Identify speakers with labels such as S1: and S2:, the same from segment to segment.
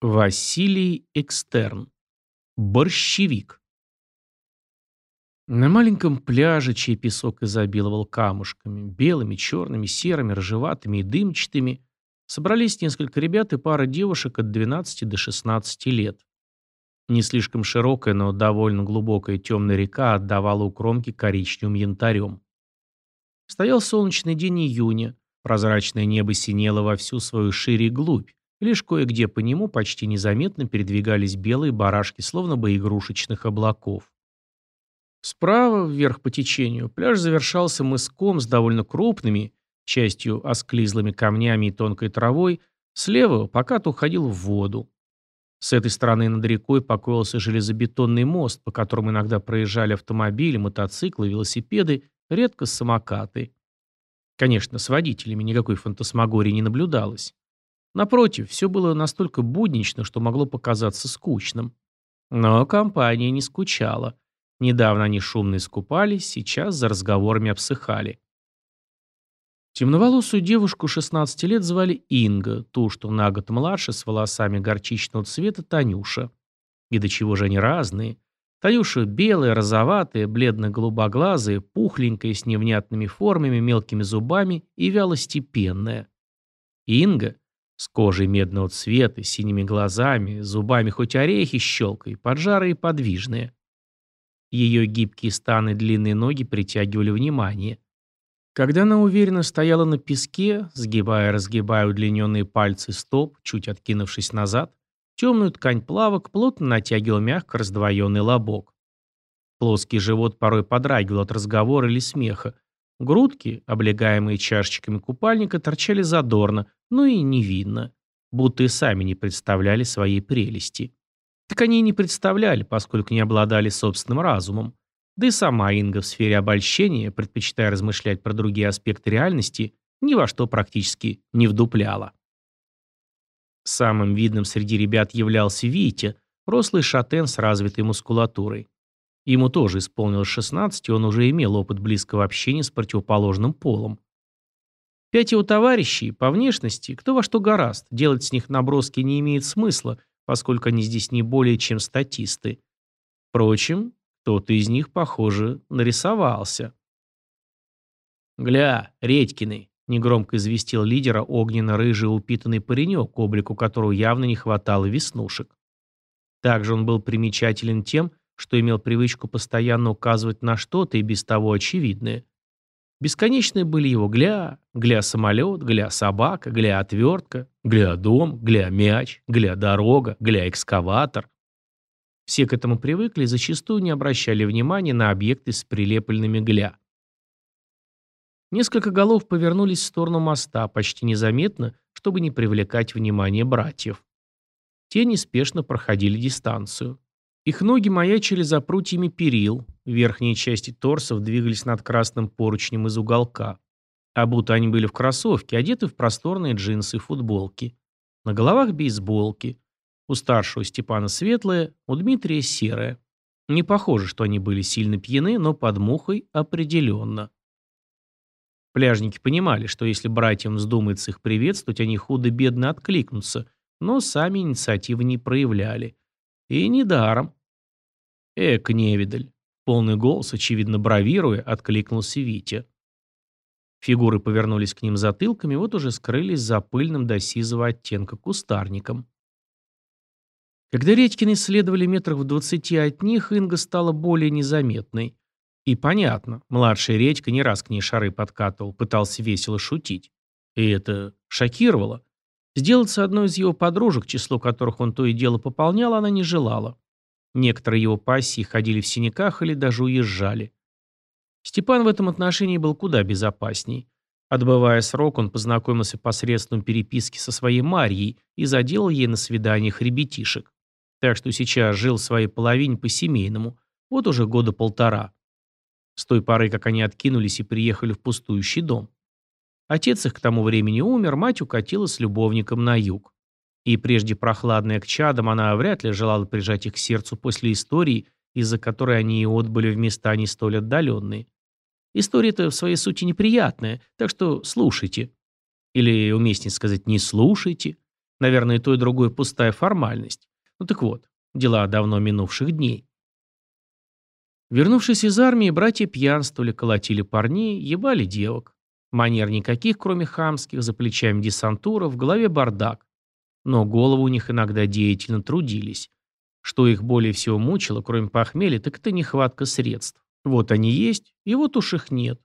S1: Василий Экстерн. Борщевик. На маленьком пляже, чей песок изобиловал камушками, белыми, черными, серыми, рыжеватыми и дымчатыми, собрались несколько ребят и пара девушек от 12 до 16 лет. Не слишком широкая, но довольно глубокая темная река отдавала у кромки коричневым янтарем. Стоял солнечный день июня, прозрачное небо синело во всю свою шире и глубь, Лишь кое-где по нему почти незаметно передвигались белые барашки, словно бы игрушечных облаков. Справа, вверх по течению, пляж завершался мыском с довольно крупными, частью осклизлыми камнями и тонкой травой, слева покат уходил в воду. С этой стороны над рекой покоился железобетонный мост, по которому иногда проезжали автомобили, мотоциклы, велосипеды, редко самокаты. Конечно, с водителями никакой фантасмагории не наблюдалось. Напротив, все было настолько буднично, что могло показаться скучным. Но компания не скучала. Недавно они шумно искупались, сейчас за разговорами обсыхали. Темноволосую девушку 16 лет звали Инга, ту, что на год младше, с волосами горчичного цвета Танюша. И до чего же они разные. Танюша белая, розоватая, бледно-голубоглазая, пухленькая, с невнятными формами, мелкими зубами и вялостепенная. Инга с кожей медного цвета, синими глазами, зубами хоть орехи щелкай, поджарые и подвижные. Ее гибкие станы и длинные ноги притягивали внимание. Когда она уверенно стояла на песке, сгибая и разгибая удлиненные пальцы стоп, чуть откинувшись назад, темную ткань плавок плотно натягивал мягко раздвоенный лобок. Плоский живот порой подрагивал от разговора или смеха, Грудки, облегаемые чашечками купальника, торчали задорно, но и не видно, будто и сами не представляли своей прелести. Так они и не представляли, поскольку не обладали собственным разумом. Да и сама Инга в сфере обольщения, предпочитая размышлять про другие аспекты реальности, ни во что практически не вдупляла. Самым видным среди ребят являлся Витя, рослый шатен с развитой мускулатурой. Ему тоже исполнилось 16, и он уже имел опыт близкого общения с противоположным полом. Пять его товарищей, по внешности, кто во что гораст, делать с них наброски не имеет смысла, поскольку они здесь не более чем статисты. Впрочем, кто-то из них, похоже, нарисовался. «Гля, Редькины!» — негромко известил лидера огненно-рыжий упитанный паренек, облику которого явно не хватало веснушек. Также он был примечателен тем, что имел привычку постоянно указывать на что-то и без того очевидное. Бесконечные были его гля, гля-самолет, гля-собака, гля-отвертка, гля-дом, гля-мяч, гля-дорога, гля-экскаватор. Все к этому привыкли и зачастую не обращали внимания на объекты с прилепленными гля. Несколько голов повернулись в сторону моста, почти незаметно, чтобы не привлекать внимание братьев. Те неспешно проходили дистанцию. Их ноги маячили за прутьями перил, верхние части торсов двигались над красным поручнем из уголка. А будто они были в кроссовке, одеты в просторные джинсы и футболки. На головах бейсболки. У старшего Степана светлые, у Дмитрия серые. Не похоже, что они были сильно пьяны, но под мухой определенно. Пляжники понимали, что если братьям вздумается их приветствовать, они худо-бедно откликнутся, но сами инициативы не проявляли. И недаром. «Эк, невидаль!» Полный голос, очевидно бравируя, откликнулся Витя. Фигуры повернулись к ним затылками, вот уже скрылись за пыльным до сизого оттенка кустарником. Когда Редькины следовали метрах в двадцати от них, Инга стала более незаметной. И понятно, младший Редька не раз к ней шары подкатывал, пытался весело шутить. И это шокировало. Сделаться одной из его подружек, число которых он то и дело пополнял, она не желала. Некоторые его пассии ходили в синяках или даже уезжали. Степан в этом отношении был куда безопасней. Отбывая срок, он познакомился посредством переписки со своей Марьей и заделал ей на свиданиях ребятишек. Так что сейчас жил своей половине по-семейному, вот уже года полтора. С той поры, как они откинулись и приехали в пустующий дом. Отец их к тому времени умер, мать укатила с любовником на юг. И прежде прохладная к чадам, она вряд ли желала прижать их к сердцу после истории, из-за которой они и отбыли в места не столь отдаленные. История-то в своей сути неприятная, так что слушайте. Или уместнее сказать, не слушайте. Наверное, то, и другое пустая формальность. Ну так вот, дела давно минувших дней. Вернувшись из армии, братья пьянствовали, колотили парней, ебали девок. Манер никаких, кроме хамских, за плечами десантура, в голове бардак. Но головы у них иногда деятельно трудились. Что их более всего мучило, кроме похмелья, так это нехватка средств. Вот они есть, и вот уж их нет.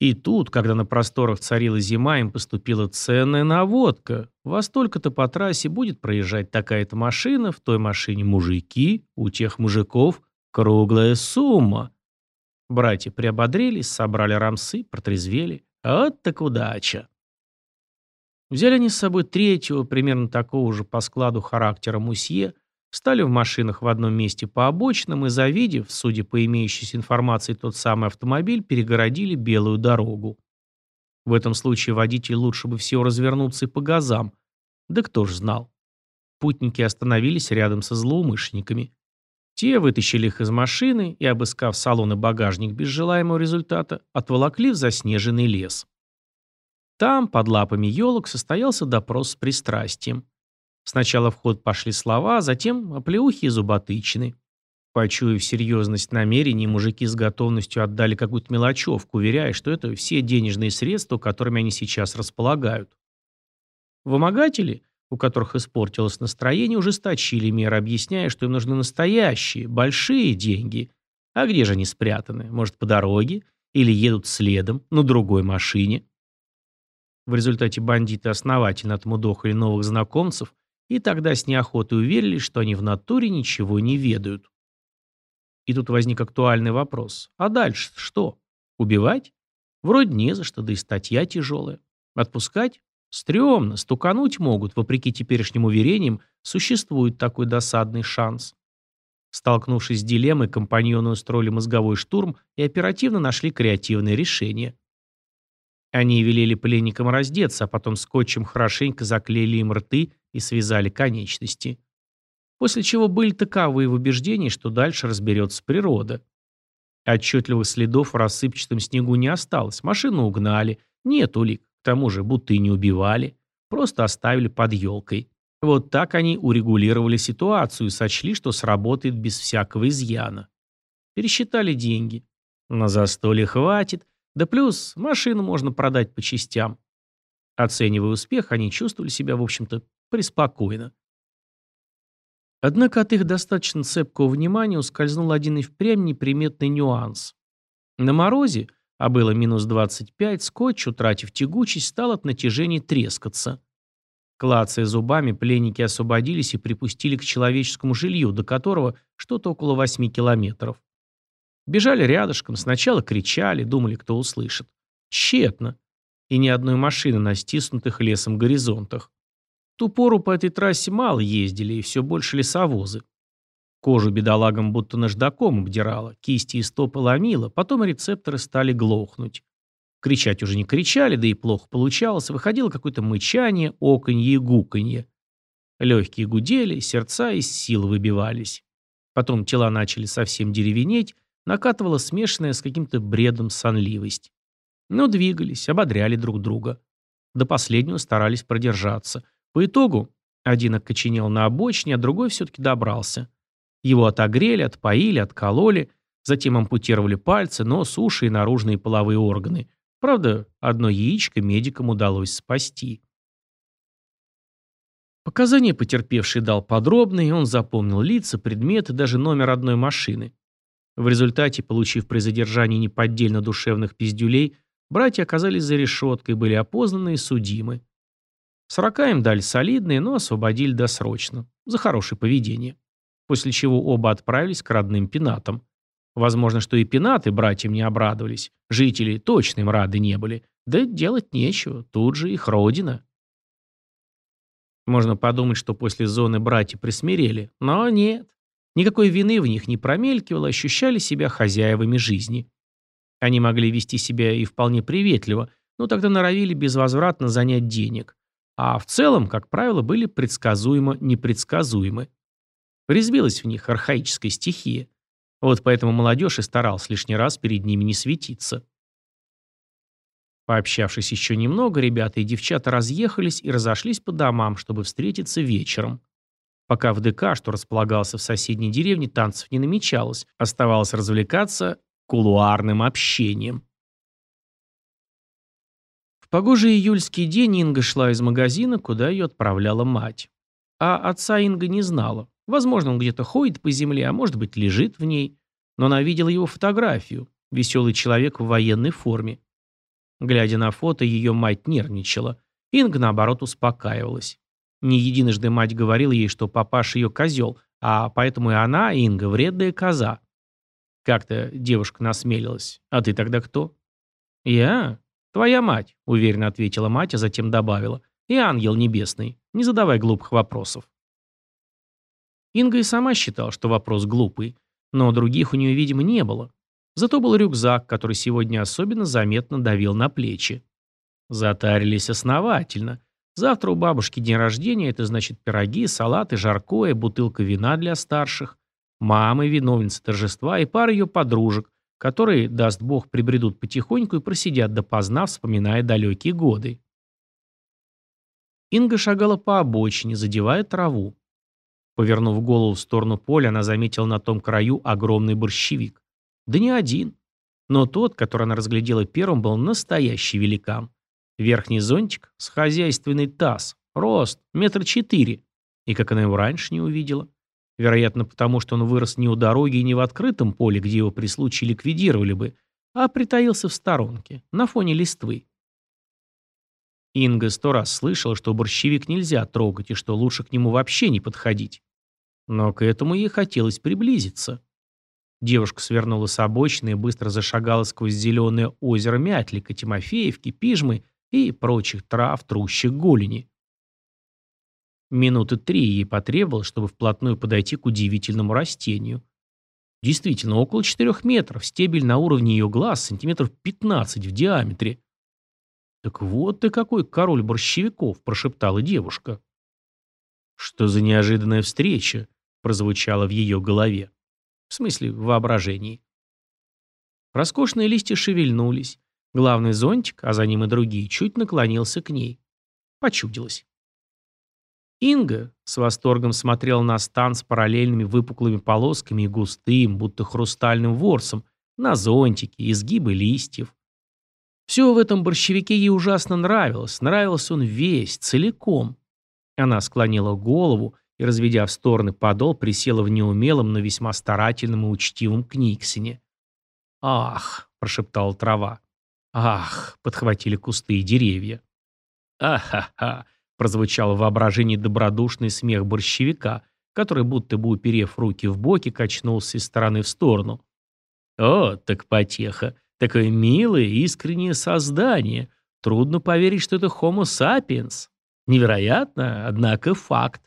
S1: И тут, когда на просторах царила зима, им поступила ценная наводка. Во столько-то по трассе будет проезжать такая-то машина, в той машине мужики, у тех мужиков круглая сумма. Братья приободрились, собрали рамсы, протрезвели. Вот так удача. Взяли они с собой третьего, примерно такого же по складу характера мусье, встали в машинах в одном месте по обочинам и, завидев, судя по имеющейся информации, тот самый автомобиль, перегородили белую дорогу. В этом случае водитель лучше бы всего развернуться и по газам. Да кто ж знал. Путники остановились рядом со злоумышленниками. Те вытащили их из машины и, обыскав салон и багажник без желаемого результата, отволокли в заснеженный лес. Там, под лапами елок, состоялся допрос с пристрастием. Сначала в ход пошли слова, затем оплеухи и зуботычины. Почуяв серьезность намерений, мужики с готовностью отдали какую-то мелочевку, уверяя, что это все денежные средства, которыми они сейчас располагают. Вымогатели, у которых испортилось настроение, ужесточили меры, объясняя, что им нужны настоящие, большие деньги. А где же они спрятаны? Может, по дороге? Или едут следом, на другой машине? В результате бандиты основательно отмудохали новых знакомцев и тогда с неохотой уверились, что они в натуре ничего не ведают. И тут возник актуальный вопрос. А дальше что? Убивать? Вроде не за что, да и статья тяжелая. Отпускать? Стремно, стукануть могут, вопреки теперешним уверениям, существует такой досадный шанс. Столкнувшись с дилеммой, компаньоны устроили мозговой штурм и оперативно нашли креативное решение. Они велели пленникам раздеться, а потом скотчем хорошенько заклеили им рты и связали конечности. После чего были таковы в убеждении, что дальше разберется природа. Отчетливых следов в рассыпчатом снегу не осталось, машину угнали, нет улик, к тому же будто и не убивали, просто оставили под елкой. Вот так они урегулировали ситуацию и сочли, что сработает без всякого изъяна. Пересчитали деньги. На застолье хватит, да плюс машину можно продать по частям. Оценивая успех, они чувствовали себя, в общем-то, преспокойно. Однако от их достаточно цепкого внимания ускользнул один и впрямь неприметный нюанс. На морозе, а было минус 25, скотч, утратив тягучесть, стал от натяжения трескаться. Клацая зубами, пленники освободились и припустили к человеческому жилью, до которого что-то около 8 километров. Бежали рядышком, сначала кричали, думали, кто услышит. Тщетно. И ни одной машины на стиснутых лесом горизонтах. В ту пору по этой трассе мало ездили, и все больше лесовозы. Кожу бедолагам будто наждаком обдирала, кисти и стопы ломила, потом рецепторы стали глохнуть. Кричать уже не кричали, да и плохо получалось, выходило какое-то мычание, оконье и гуканье. Легкие гудели, сердца из сил выбивались. Потом тела начали совсем деревенеть, накатывала смешанная с каким-то бредом сонливость. Но двигались, ободряли друг друга. До последнего старались продержаться. По итогу один окоченел на обочине, а другой все-таки добрался. Его отогрели, отпоили, откололи, затем ампутировали пальцы, нос, уши и наружные половые органы. Правда, одно яичко медикам удалось спасти. Показания потерпевший дал подробные, он запомнил лица, предметы, даже номер одной машины. В результате, получив при задержании неподдельно душевных пиздюлей, братья оказались за решеткой, были опознаны и судимы. Сорока им дали солидные, но освободили досрочно. За хорошее поведение. После чего оба отправились к родным пенатам. Возможно, что и пенаты братьям не обрадовались. Жители точно им рады не были. Да делать нечего, тут же их родина. Можно подумать, что после зоны братья присмирели, но нет. Никакой вины в них не промелькивало, ощущали себя хозяевами жизни. Они могли вести себя и вполне приветливо, но тогда норовили безвозвратно занять денег. А в целом, как правило, были предсказуемо непредсказуемы. Резвилась в них архаическая стихия. Вот поэтому молодежь и старалась лишний раз перед ними не светиться. Пообщавшись еще немного, ребята и девчата разъехались и разошлись по домам, чтобы встретиться вечером. Пока в ДК, что располагался в соседней деревне, танцев не намечалось, оставалось развлекаться кулуарным общением. В погожий июльский день Инга шла из магазина, куда ее отправляла мать. А отца Инга не знала. Возможно, он где-то ходит по земле, а может быть, лежит в ней. Но она видела его фотографию. Веселый человек в военной форме. Глядя на фото, ее мать нервничала. Инга, наоборот, успокаивалась. Не единожды мать говорила ей, что папаша ее козел, а поэтому и она, Инга, вредная коза. Как-то девушка насмелилась. «А ты тогда кто?» «Я? Твоя мать», — уверенно ответила мать, а затем добавила. «И ангел небесный. Не задавай глупых вопросов». Инга и сама считала, что вопрос глупый, но других у нее, видимо, не было. Зато был рюкзак, который сегодня особенно заметно давил на плечи. Затарились основательно. Завтра у бабушки день рождения, это значит пироги, салаты, жаркое, бутылка вина для старших, мамы, виновница торжества и пара ее подружек, которые, даст бог, прибредут потихоньку и просидят допоздна, вспоминая далекие годы. Инга шагала по обочине, задевая траву. Повернув голову в сторону поля, она заметила на том краю огромный борщевик. Да не один. Но тот, который она разглядела первым, был настоящий великан. Верхний зонтик с хозяйственный таз, рост метр четыре. И как она его раньше не увидела. Вероятно, потому что он вырос не у дороги и не в открытом поле, где его при случае ликвидировали бы, а притаился в сторонке, на фоне листвы. Инга сто раз слышала, что борщевик нельзя трогать и что лучше к нему вообще не подходить. Но к этому ей хотелось приблизиться. Девушка свернула с обочины и быстро зашагала сквозь зеленое озеро Мятлика, Тимофеевки, Пижмы и прочих трав, трущих голени. Минуты три ей потребовалось, чтобы вплотную подойти к удивительному растению. Действительно, около четырех метров, стебель на уровне ее глаз, сантиметров пятнадцать в диаметре. «Так вот ты какой король борщевиков!» – прошептала девушка. «Что за неожиданная встреча?» – прозвучало в ее голове. В смысле, в воображении. Роскошные листья шевельнулись. Главный зонтик, а за ним и другие, чуть наклонился к ней. Почудилось. Инга с восторгом смотрела на стан с параллельными выпуклыми полосками и густым, будто хрустальным ворсом, на зонтики, изгибы листьев. Все в этом борщевике ей ужасно нравилось, нравился он весь, целиком. Она склонила голову и, разведя в стороны подол, присела в неумелом, но весьма старательном и учтивом книгсине. «Ах!» – прошептала трава. «Ах!» – подхватили кусты и деревья. «Ах-ха-ха!» – прозвучал в воображении добродушный смех борщевика, который, будто бы уперев руки в боки, качнулся из стороны в сторону. «О, так потеха! Такое милое, искреннее создание! Трудно поверить, что это Homo sapiens! Невероятно, однако факт!»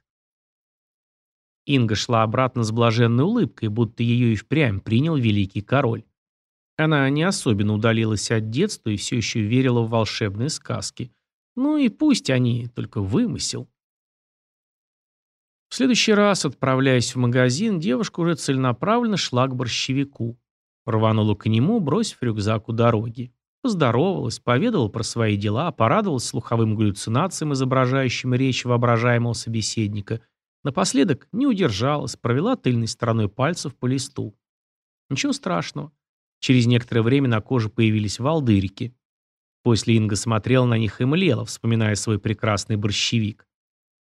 S1: Инга шла обратно с блаженной улыбкой, будто ее и впрямь принял великий король. Она не особенно удалилась от детства и все еще верила в волшебные сказки. Ну и пусть они, только вымысел. В следующий раз, отправляясь в магазин, девушка уже целенаправленно шла к борщевику. Рванула к нему, бросив рюкзак у дороги. Поздоровалась, поведала про свои дела, порадовалась слуховым галлюцинациям, изображающим речь воображаемого собеседника – Напоследок не удержалась, провела тыльной стороной пальцев по листу. Ничего страшного. Через некоторое время на коже появились волдырики. После Инга смотрела на них и млела, вспоминая свой прекрасный борщевик.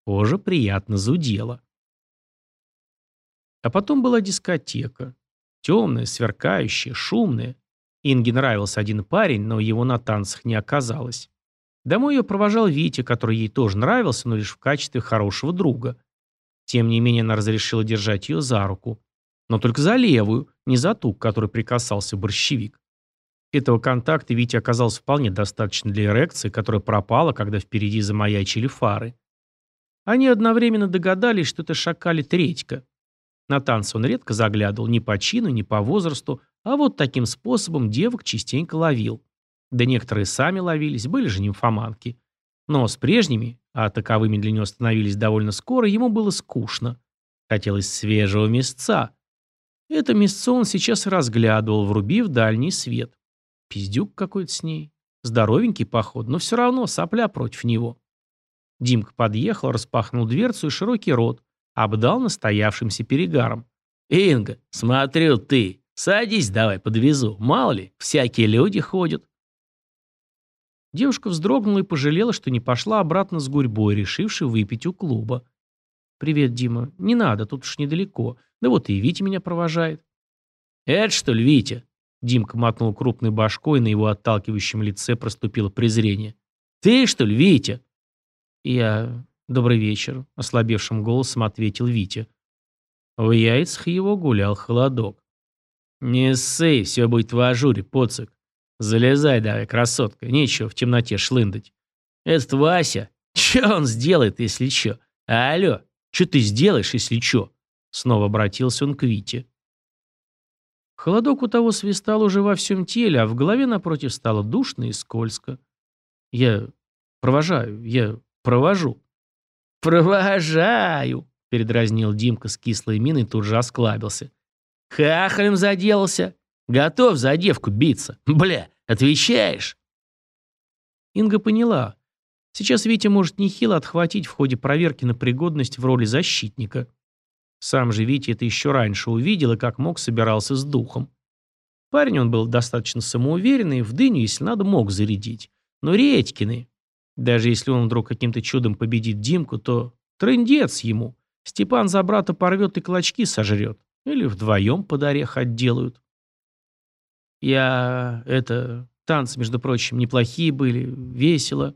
S1: Кожа приятно зудела. А потом была дискотека. Темная, сверкающая, шумная. Инге нравился один парень, но его на танцах не оказалось. Домой ее провожал Витя, который ей тоже нравился, но лишь в качестве хорошего друга. Тем не менее, она разрешила держать ее за руку. Но только за левую, не за ту, к которой прикасался борщевик. Этого контакта Вите оказалось вполне достаточно для эрекции, которая пропала, когда впереди замаячили фары. Они одновременно догадались, что это шакали третька. На танцы он редко заглядывал ни по чину, ни по возрасту, а вот таким способом девок частенько ловил. Да некоторые сами ловились, были же нимфоманки. Но с прежними, а таковыми для него становились довольно скоро, ему было скучно. Хотелось свежего мясца. Это мясцо он сейчас разглядывал, врубив дальний свет. Пиздюк какой-то с ней. Здоровенький поход, но все равно сопля против него. Димка подъехал, распахнул дверцу и широкий рот, обдал настоявшимся перегаром. «Инга, смотрю ты. Садись давай, подвезу. Мало ли, всякие люди ходят». Девушка вздрогнула и пожалела, что не пошла обратно с гурьбой, решившей выпить у клуба. «Привет, Дима. Не надо, тут уж недалеко. Да вот и Витя меня провожает». «Это что ли, Витя?» Димка мотнул крупной башкой, на его отталкивающем лице проступило презрение. «Ты что ли, Витя?» «Я... Добрый вечер», — ослабевшим голосом ответил Витя. В яйцах его гулял холодок. «Не ссы, все будет в ажуре, поцик. Залезай давай, красотка, нечего в темноте шлындать. Этот Вася, что он сделает, если что? Алло, что ты сделаешь, если что?» Снова обратился он к Вите. Холодок у того свистал уже во всем теле, а в голове напротив стало душно и скользко. «Я провожаю, я провожу». «Провожаю», — передразнил Димка с кислой миной и тут же осклабился. «Хахалем заделался. Готов за девку биться. Бля, отвечаешь?» Инга поняла. Сейчас Витя может нехило отхватить в ходе проверки на пригодность в роли защитника. Сам же Витя это еще раньше увидел и как мог собирался с духом. Парень он был достаточно самоуверенный, в дыню, если надо, мог зарядить. Но Редькины, даже если он вдруг каким-то чудом победит Димку, то трындец ему. Степан за брата порвет и клочки сожрет. Или вдвоем под орех отделают. Я... это... Танцы, между прочим, неплохие были, весело.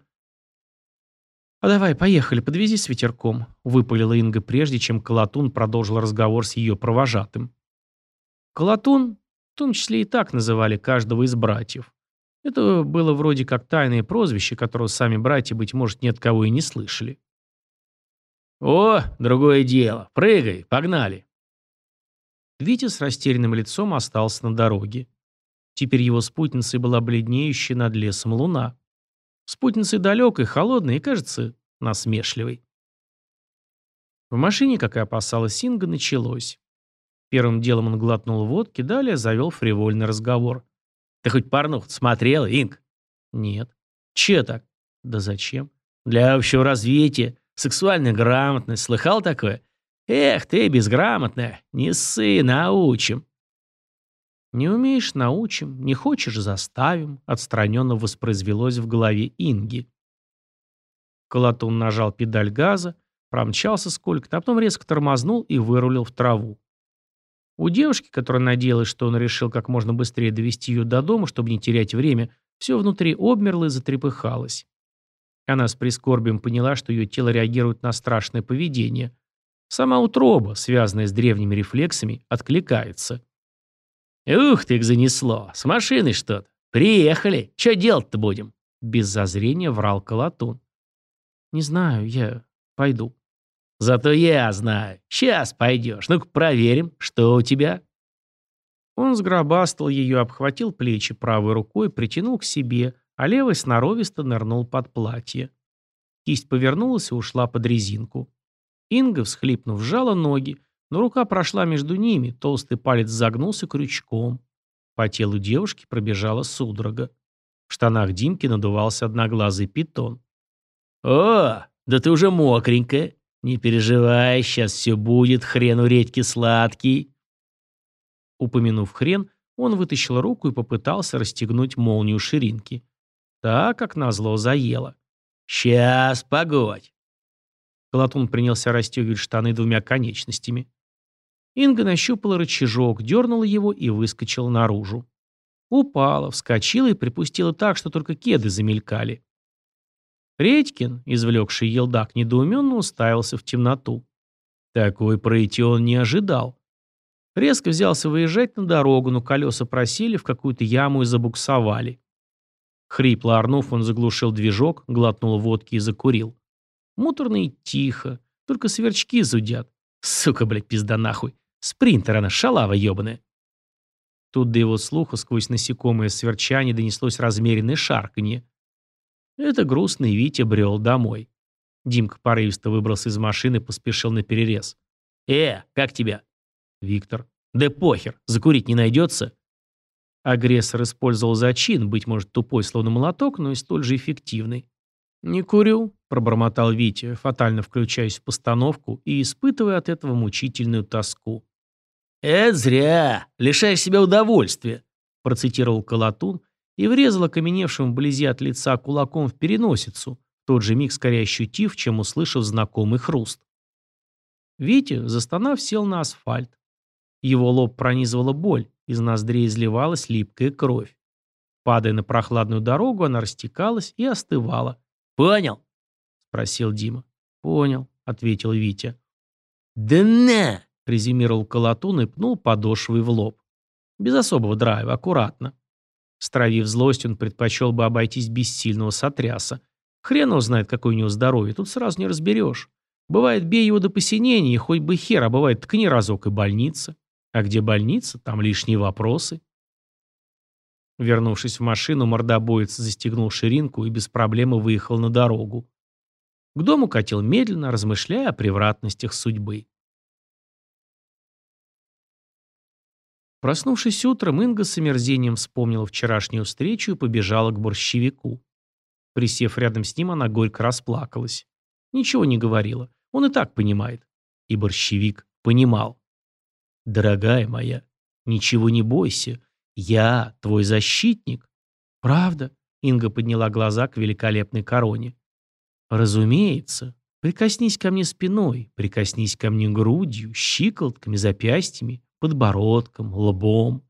S1: «А давай, поехали, подвези с ветерком», — выпалила Инга прежде, чем Колотун продолжил разговор с ее провожатым. Колотун, в том числе и так называли каждого из братьев. Это было вроде как тайное прозвище, которого сами братья, быть может, ни от кого и не слышали. «О, другое дело. Прыгай, погнали!» Витя с растерянным лицом остался на дороге. Теперь его спутницей была бледнеющая над лесом луна. Спутницей далекой, холодной и, кажется, насмешливой. В машине, как и опасалась Синга, началось. Первым делом он глотнул водки, далее завел фривольный разговор. «Ты хоть порнух смотрел, Инг?» «Нет». «Че так?» «Да зачем?» «Для общего развития. Сексуальная грамотность. Слыхал такое?» «Эх, ты безграмотная. Не ссы, научим». «Не умеешь – научим, не хочешь – заставим», – отстраненно воспроизвелось в голове Инги. Колотун нажал педаль газа, промчался сколько-то, а потом резко тормознул и вырулил в траву. У девушки, которая надеялась, что он решил как можно быстрее довести ее до дома, чтобы не терять время, все внутри обмерло и затрепыхалось. Она с прискорбием поняла, что ее тело реагирует на страшное поведение. Сама утроба, связанная с древними рефлексами, откликается. «Ух ты, их занесло! С машиной что-то! Приехали! Что делать-то будем?» Без зазрения врал Колотун. «Не знаю, я пойду». «Зато я знаю. Сейчас пойдешь. Ну-ка проверим, что у тебя». Он сгробастал ее, обхватил плечи правой рукой, притянул к себе, а левой сноровисто нырнул под платье. Кисть повернулась и ушла под резинку. Инга, всхлипнув, сжала ноги, но рука прошла между ними, толстый палец загнулся крючком. По телу девушки пробежала судорога. В штанах Димки надувался одноглазый питон. «О, да ты уже мокренькая. Не переживай, сейчас все будет, хрен у редьки сладкий». Упомянув хрен, он вытащил руку и попытался расстегнуть молнию ширинки. Так, как назло, заело. «Сейчас, погодь!» Колотун принялся расстегивать штаны двумя конечностями. Инга нащупала рычажок, дернула его и выскочила наружу. Упала, вскочила и припустила так, что только кеды замелькали. Редькин, извлекший елдак, недоуменно уставился в темноту. Такой пройти он не ожидал. Резко взялся выезжать на дорогу, но колеса просели в какую-то яму и забуксовали. Хрипло орнув, он заглушил движок, глотнул водки и закурил. Муторно и тихо, только сверчки зудят. Сука, блядь, пизда нахуй. Спринтер она, шалава ебаная. Тут до его слуха сквозь насекомое сверчание донеслось размеренное шарканье. Это грустный Витя брел домой. Димка порывисто выбрался из машины и поспешил на перерез. «Э, как тебя?» «Виктор». «Да похер, закурить не найдется?» Агрессор использовал зачин, быть может, тупой, словно молоток, но и столь же эффективный. «Не курю», — пробормотал Витя, фатально включаясь в постановку и испытывая от этого мучительную тоску.
S2: «Это зря! Лишаешь себя удовольствия!»
S1: — процитировал Колотун и врезал окаменевшим вблизи от лица кулаком в переносицу, тот же миг скорее ощутив, чем услышав знакомый хруст. Витя, застонав, сел на асфальт. Его лоб пронизывала боль, из ноздрей изливалась липкая кровь. Падая на прохладную дорогу, она растекалась и остывала.
S2: «Понял?»
S1: — спросил Дима. «Понял», — ответил Витя.
S2: «Да на!»
S1: — резюмировал Колотун и пнул подошвой в лоб. Без особого драйва, аккуратно. Стравив злость, он предпочел бы обойтись без сильного сотряса. Хрен его знает, какое у него здоровье, тут сразу не разберешь. Бывает, бей его до посинения, и хоть бы хер, а бывает, ткни разок и больница. А где больница, там лишние вопросы. Вернувшись в машину, мордобоец застегнул ширинку и без проблемы выехал на дорогу. К дому катил медленно, размышляя о превратностях судьбы. Проснувшись утром, Инга с омерзением вспомнила вчерашнюю встречу и побежала к борщевику. Присев рядом с ним, она горько расплакалась. Ничего не говорила. Он и так понимает. И борщевик понимал. «Дорогая моя, ничего не бойся. Я твой защитник». «Правда?» — Инга подняла глаза к великолепной короне. «Разумеется. Прикоснись ко мне спиной, прикоснись ко мне грудью, щиколотками, запястьями, подбородком, лбом.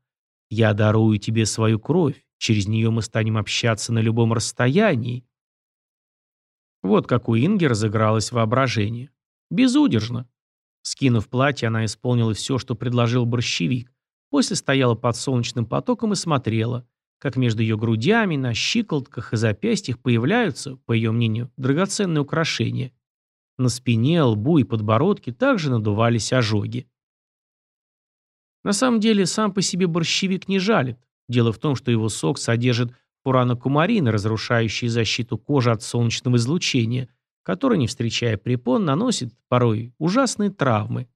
S1: Я дарую тебе свою кровь, через нее мы станем общаться на любом расстоянии». Вот как у Инги разыгралось воображение. Безудержно. Скинув платье, она исполнила все, что предложил борщевик. После стояла под солнечным потоком и смотрела, как между ее грудями, на щиколотках и запястьях появляются, по ее мнению, драгоценные украшения. На спине, лбу и подбородке также надувались ожоги. На самом деле, сам по себе борщевик не жалит. Дело в том, что его сок содержит фуранокумарины, разрушающие защиту кожи от солнечного излучения, который, не встречая препон, наносит порой ужасные травмы.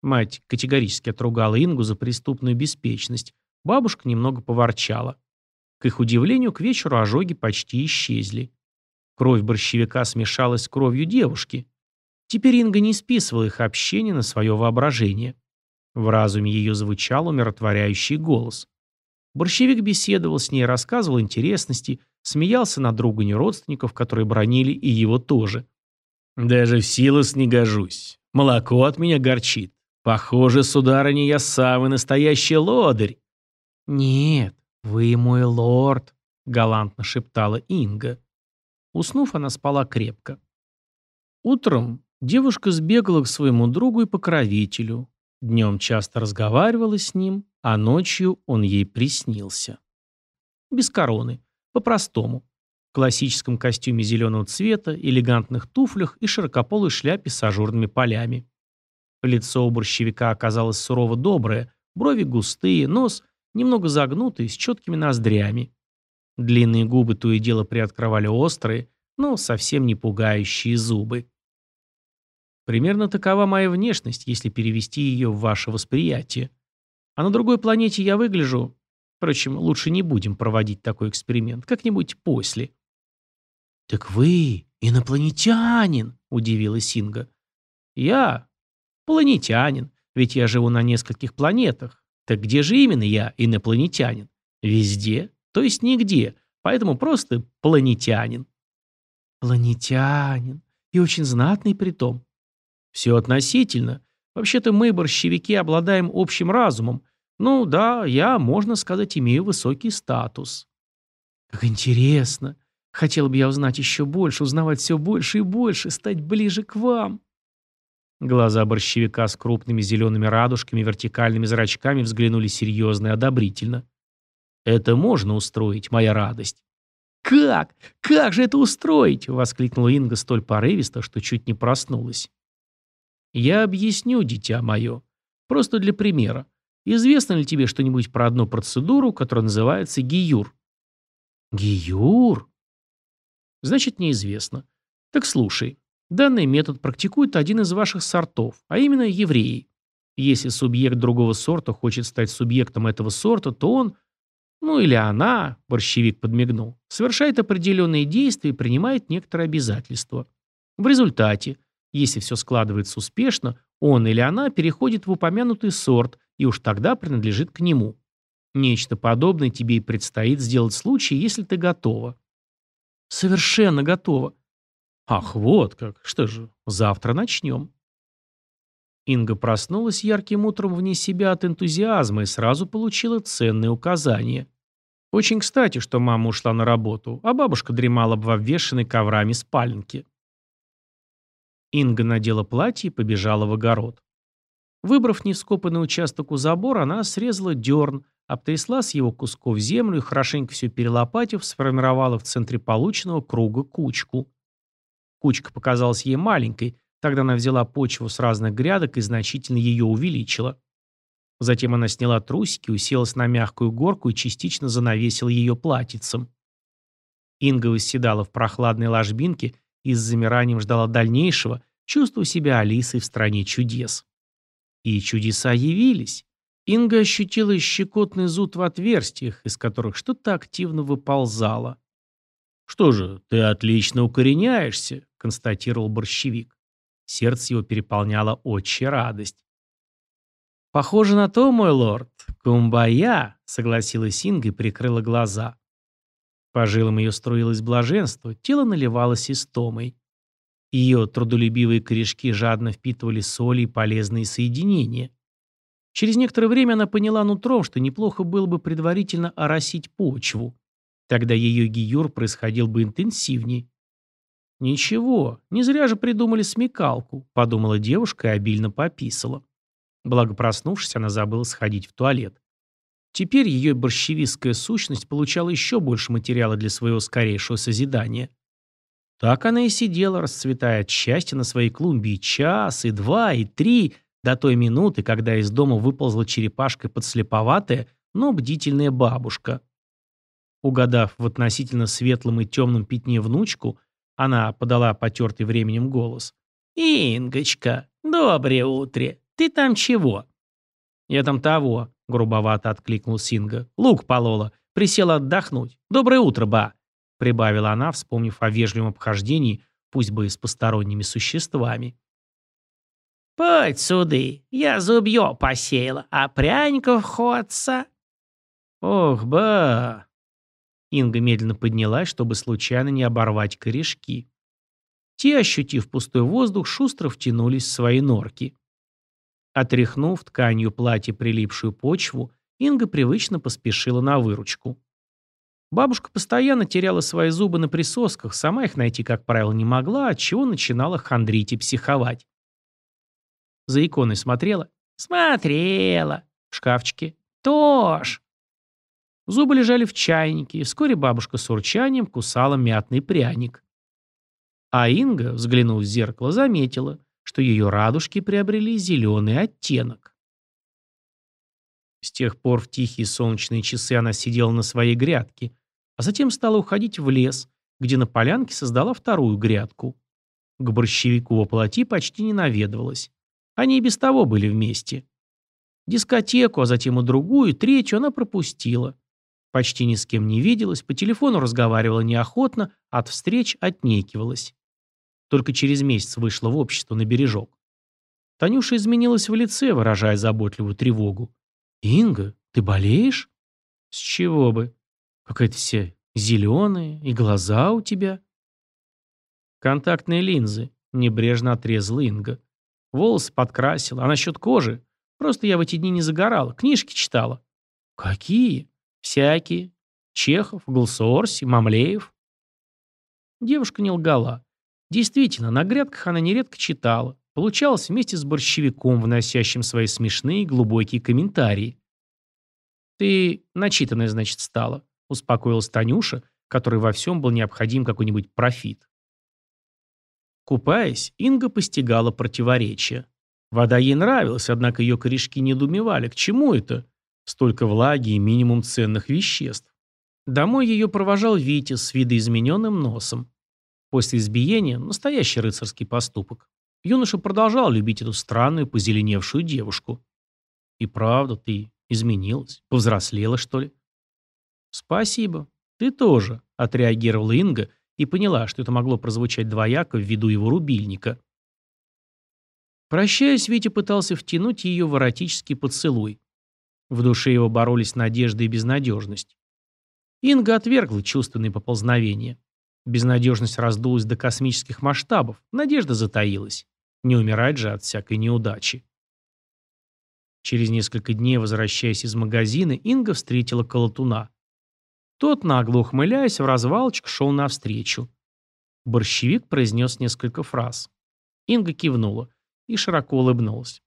S1: Мать категорически отругала Ингу за преступную беспечность. Бабушка немного поворчала. К их удивлению, к вечеру ожоги почти исчезли. Кровь борщевика смешалась с кровью девушки. Теперь Инга не списывала их общение на свое воображение. В разуме ее звучал умиротворяющий голос. Борщевик беседовал с ней, рассказывал интересности, Смеялся над руганью родственников, которые бронили и его тоже. «Даже в силос не гожусь. Молоко от меня горчит. Похоже, сударыня, я самый настоящий лодырь». «Нет, вы мой лорд», — галантно шептала Инга. Уснув, она спала крепко. Утром девушка сбегала к своему другу и покровителю. Днем часто разговаривала с ним, а ночью он ей приснился. Без короны. По-простому. В классическом костюме зеленого цвета, элегантных туфлях и широкополой шляпе с ажурными полями. Лицо у борщевика оказалось сурово доброе, брови густые, нос немного загнутый, с четкими ноздрями. Длинные губы то и дело приоткрывали острые, но совсем не пугающие зубы. Примерно такова моя внешность, если перевести ее в ваше восприятие. А на другой планете я выгляжу Впрочем, лучше не будем проводить такой эксперимент. Как-нибудь после. «Так вы инопланетянин?» – удивилась Инга. «Я планетянин, ведь я живу на нескольких планетах. Так где же именно я инопланетянин? Везде, то есть нигде, поэтому просто планетянин». «Планетянин. И очень знатный при том». «Все относительно. Вообще-то мы, борщевики, обладаем общим разумом, ну да, я, можно сказать, имею высокий статус. Как интересно. Хотел бы я узнать еще больше, узнавать все больше и больше, стать ближе к вам. Глаза борщевика с крупными зелеными радужками, вертикальными зрачками взглянули серьезно и одобрительно. «Это можно устроить, моя радость». «Как? Как же это устроить?» — воскликнула Инга столь порывисто, что чуть не проснулась. «Я объясню, дитя мое. Просто для примера. Известно ли тебе что-нибудь про одну процедуру, которая называется гиюр? Гиюр? Значит, неизвестно. Так слушай. Данный метод практикует один из ваших сортов, а именно евреи. Если субъект другого сорта хочет стать субъектом этого сорта, то он, ну или она, борщевик подмигнул, совершает определенные действия и принимает некоторые обязательства. В результате, если все складывается успешно, он или она переходит в упомянутый сорт и уж тогда принадлежит к нему. Нечто подобное тебе и предстоит сделать в случае, если ты готова. Совершенно готова. Ах, вот как. Что же, завтра начнем. Инга проснулась ярким утром вне себя от энтузиазма и сразу получила ценные указания. Очень кстати, что мама ушла на работу, а бабушка дремала в обвешанной коврами спаленке. Инга надела платье и побежала в огород. Выбрав невскопанный участок у забора, она срезала дерн, обтрясла с его кусков землю и, хорошенько все перелопатив, сформировала в центре полученного круга кучку. Кучка показалась ей маленькой, тогда она взяла почву с разных грядок и значительно ее увеличила. Затем она сняла трусики, уселась на мягкую горку и частично занавесила ее платьицем. Инга восседала в прохладной ложбинке и с замиранием ждала дальнейшего, чувствуя себя Алисой в стране чудес. И чудеса явились. Инга ощутила щекотный зуд в отверстиях, из которых что-то активно выползало. «Что же, ты отлично укореняешься», — констатировал борщевик. Сердце его переполняло отчая радость. «Похоже на то, мой лорд. Кумбая», — согласилась Инга и прикрыла глаза. По жилам ее струилось блаженство, тело наливалось истомой. Ее трудолюбивые корешки жадно впитывали соли и полезные соединения. Через некоторое время она поняла нутром, что неплохо было бы предварительно оросить почву. Тогда ее гиюр происходил бы интенсивнее. «Ничего, не зря же придумали смекалку», — подумала девушка и обильно пописала. Благо проснувшись, она забыла сходить в туалет. Теперь ее борщевистская сущность получала еще больше материала для своего скорейшего созидания. Так она и сидела, расцветая от счастья на своей клумбе и час, и два, и три, до той минуты, когда из дома выползла черепашка подслеповатая, но бдительная бабушка. Угадав в относительно светлом и темном пятне внучку, она подала потертый временем голос. «Ингочка, доброе утро. Ты там чего?» «Я там того», — грубовато откликнул Синга. «Лук полола. Присела отдохнуть. Доброе утро, ба», — прибавила она, вспомнив о вежливом обхождении, пусть бы и с посторонними существами.
S3: «Путь суды, я зубьё посеяла, а пряников ходца».
S1: «Ох, ба!» Инга медленно поднялась, чтобы случайно не оборвать корешки. Те, ощутив пустой воздух, шустро втянулись в свои норки. Отряхнув тканью платья прилипшую почву, Инга привычно поспешила на выручку. Бабушка постоянно теряла свои зубы на присосках, сама их найти, как правило, не могла, отчего начинала хандрить и психовать. За иконой смотрела? Смотрела. В шкафчике? Тоже. Зубы лежали в чайнике, и вскоре бабушка с урчанием кусала мятный пряник. А Инга, взглянув в зеркало, заметила, что ее радужки приобрели зеленый оттенок. С тех пор в тихие солнечные часы она сидела на своей грядке, а затем стала уходить в лес, где на полянке создала вторую грядку. К борщевику во плоти почти не наведывалась. Они и без того были вместе. Дискотеку, а затем и другую, третью она пропустила. Почти ни с кем не виделась, по телефону разговаривала неохотно, от встреч отнекивалась. Только через месяц вышла в общество на бережок. Танюша изменилась в лице, выражая заботливую тревогу. «Инга, ты болеешь?» «С чего бы? Какая-то вся зеленая, и глаза у тебя». «Контактные линзы», — небрежно отрезала Инга. Волосы подкрасила. А насчет кожи? Просто я в эти дни не загорала. Книжки читала. Какие? Всякие. Чехов, Голсоорси, Мамлеев. Девушка не лгала. Действительно, на грядках она нередко читала. Получалось вместе с борщевиком, вносящим свои смешные глубокие комментарии. «Ты начитанная, значит, стала», — успокоилась Танюша, которой во всем был необходим какой-нибудь профит. Купаясь, Инга постигала противоречия. Вода ей нравилась, однако ее корешки недоумевали. К чему это? Столько влаги и минимум ценных веществ. Домой ее провожал Витя с видоизмененным носом. После избиения – настоящий рыцарский поступок. Юноша продолжал любить эту странную, позеленевшую девушку. И правда, ты изменилась, повзрослела, что ли? Спасибо. Ты тоже, отреагировала Инга и поняла, что это могло прозвучать двояко в виду его рубильника. Прощаясь, Витя пытался втянуть ее в эротический поцелуй. В душе его боролись надежда и безнадежность. Инга отвергла чувственные поползновения. Безнадежность раздулась до космических масштабов, надежда затаилась. Не умирать же от всякой неудачи. Через несколько дней, возвращаясь из магазина, Инга встретила Колотуна. Тот, нагло ухмыляясь, в развалочку шел навстречу. Борщевик произнес несколько фраз. Инга кивнула и широко улыбнулась.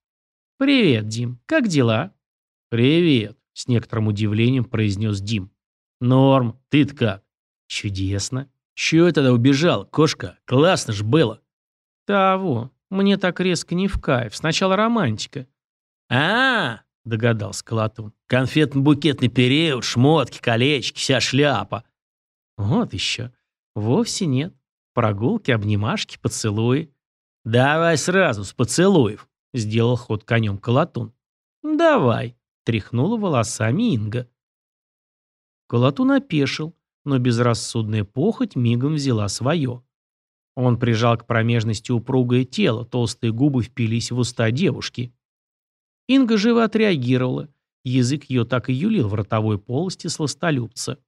S1: «Привет, Дим. Как дела?» «Привет», — с некоторым удивлением произнес Дим. «Норм. Ты-то как?» «Чудесно. Чего я тогда убежал, кошка? Классно ж было». «Того. Мне так резко не в кайф. Сначала романтика».
S2: «А, -а, -а догадался Колотун. «Конфетно-букетный период, шмотки, колечки, вся шляпа».
S1: «Вот еще. Вовсе нет. Прогулки, обнимашки, поцелуи».
S2: «Давай сразу, с поцелуев», — сделал ход конем Колотун.
S1: «Давай», — тряхнула волосами Инга. Колотун опешил, но безрассудная похоть мигом взяла свое. Он прижал к промежности упругое тело, толстые губы впились в уста девушки. Инга живо отреагировала. Язык ее так и юлил в ротовой полости сластолюбца.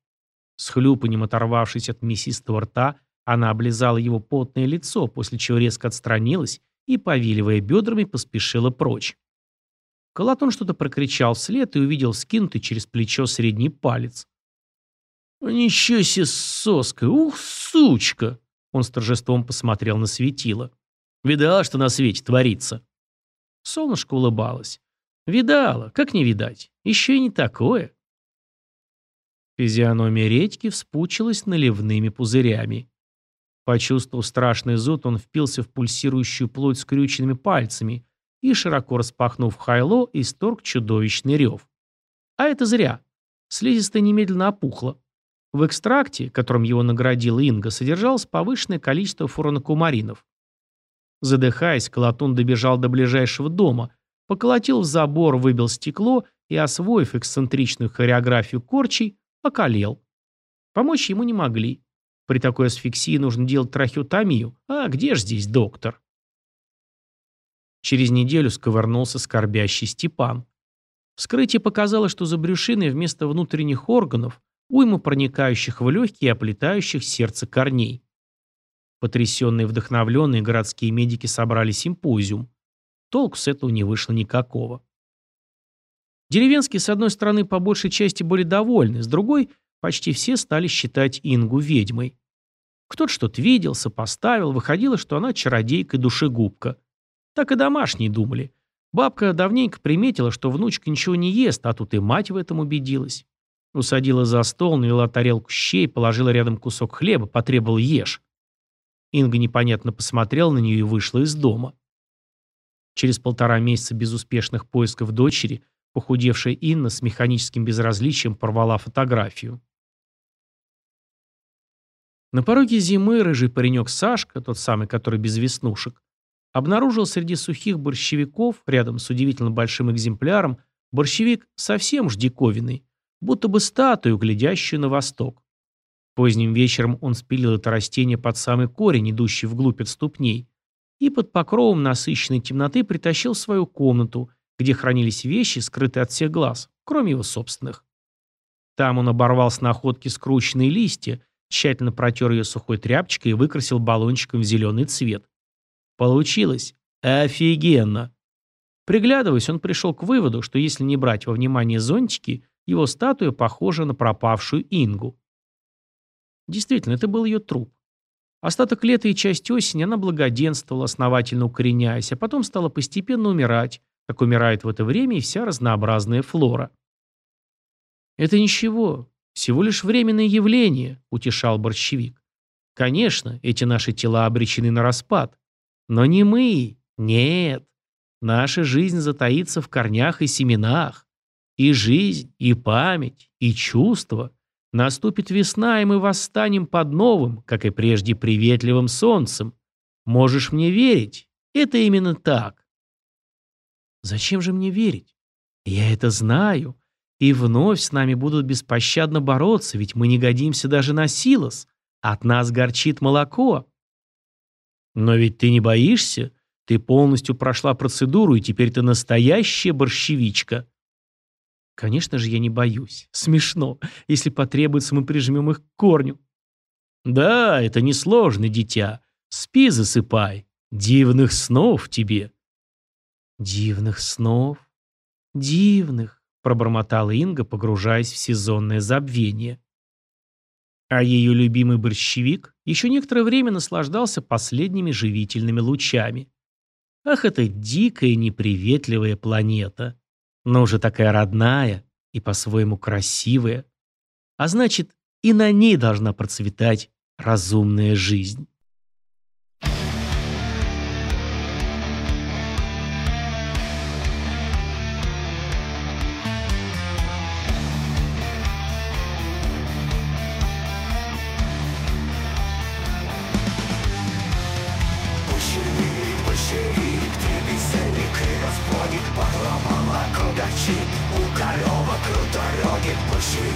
S1: С хлюпанием оторвавшись от мясистого рта, она облизала его потное лицо, после чего резко отстранилась и, повиливая бедрами, поспешила прочь. Колотон что-то прокричал вслед и увидел скинутый через плечо средний палец. «Ничего себе соска! Ух, сучка!» Он с торжеством посмотрел на светило. «Видала, что на свете творится?» Солнышко улыбалось. «Видала, как не видать? Еще и не такое». Физиономия редьки вспучилась наливными пузырями. Почувствовав страшный зуд, он впился в пульсирующую плоть скрюченными пальцами и, широко распахнув хайло, исторг чудовищный рев. А это зря. Слизистая немедленно опухла. В экстракте, которым его наградила Инга, содержалось повышенное количество фуранокумаринов. Задыхаясь, Колотун добежал до ближайшего дома, поколотил в забор, выбил стекло и, освоив эксцентричную хореографию корчей, околел. Помочь ему не могли. При такой асфиксии нужно делать трахеотомию. А где ж здесь доктор? Через неделю сковырнулся скорбящий Степан. Вскрытие показало, что за брюшиной вместо внутренних органов уйма проникающих в легкие и оплетающих сердце корней. Потрясенные и вдохновленные городские медики собрали симпозиум. Толку с этого не вышло никакого. Деревенские, с одной стороны, по большей части были довольны, с другой, почти все стали считать Ингу ведьмой. Кто-то что-то видел, сопоставил, выходило, что она чародейка и душегубка. Так и домашние думали. Бабка давненько приметила, что внучка ничего не ест, а тут и мать в этом убедилась. Усадила за стол, налила тарелку щей, положила рядом кусок хлеба, потребовала ешь. Инга непонятно посмотрела на нее и вышла из дома. Через полтора месяца безуспешных поисков дочери похудевшая Инна с механическим безразличием порвала фотографию. На пороге зимы рыжий паренек Сашка, тот самый, который без веснушек, обнаружил среди сухих борщевиков, рядом с удивительно большим экземпляром, борщевик совсем уж диковинный, будто бы статую, глядящую на восток. Поздним вечером он спилил это растение под самый корень, идущий вглубь от ступней, и под покровом насыщенной темноты притащил в свою комнату, где хранились вещи, скрытые от всех глаз, кроме его собственных. Там он оборвал с находки скрученные листья, тщательно протер ее сухой тряпочкой и выкрасил баллончиком в зеленый цвет. Получилось офигенно. Приглядываясь, он пришел к выводу, что если не брать во внимание зонтики, его статуя похожа на пропавшую Ингу. Действительно, это был ее труп. Остаток лета и часть осени она благоденствовала, основательно укореняясь, а потом стала постепенно умирать, как умирает в это время и вся разнообразная флора. «Это ничего, всего лишь временное явление», – утешал борщевик. «Конечно, эти наши тела обречены на распад. Но не мы, нет. Наша жизнь затаится в корнях и семенах. И жизнь, и память, и чувства. Наступит весна, и мы восстанем под новым, как и прежде приветливым солнцем. Можешь мне верить? Это именно так. Зачем же мне верить? Я это знаю. И вновь с нами будут беспощадно бороться, ведь мы не годимся даже на силос. От нас горчит молоко. Но ведь ты не боишься? Ты полностью прошла процедуру, и теперь ты настоящая борщевичка. Конечно же, я не боюсь. Смешно. Если потребуется, мы прижмем их к корню. Да, это несложно, дитя. Спи, засыпай. Дивных снов тебе. Дивных снов? Дивных, пробормотала Инга, погружаясь в сезонное забвение. А ее любимый борщевик еще некоторое время наслаждался последними живительными лучами. Ах, это дикая неприветливая планета но уже такая родная и по-своему красивая. А значит, и на ней должна процветать разумная жизнь.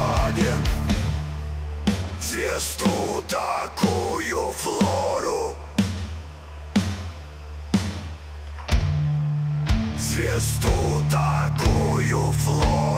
S4: океане Звезду такую флору Звезду такую флору